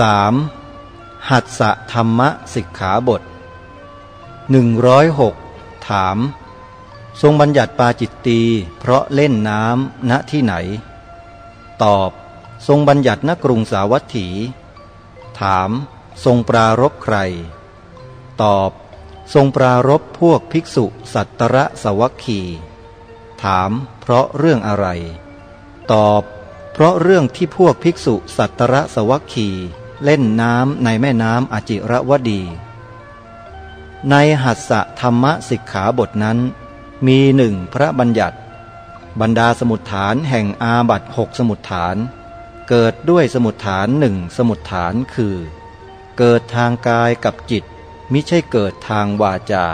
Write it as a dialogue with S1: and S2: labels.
S1: 3. หัตสะธรรมสิกขาบท 106 ถาม ทรงบัญญัติปาจิตตีเพราะเล่นน้ำณที่ไหน ตอบ ทรงบัญญัติณกรุงสาวัตถี ถาม ทรงปรารบใคร ตอบ ทรงปรารบพวกภิกษุสัตตระสวัคคีถาม เพราะเรื่องอะไร ตอบ เพราะเรื่องที่พวกภิกษุสัตตระสวัคคี เล่นน้ำในแม่น้ำอจิระวดี ในหัสสะธรรมสิกขาบทนั้น มีหนึ่งพระบัญญัติ บรรดาสมุดฐานแห่งอาบัตหกสมุดฐาน เกิดด้วยสมุดฐานหนึ่งสมุดฐานคือ เกิดทางกายกับจิต มิใช่เกิดทางวาจา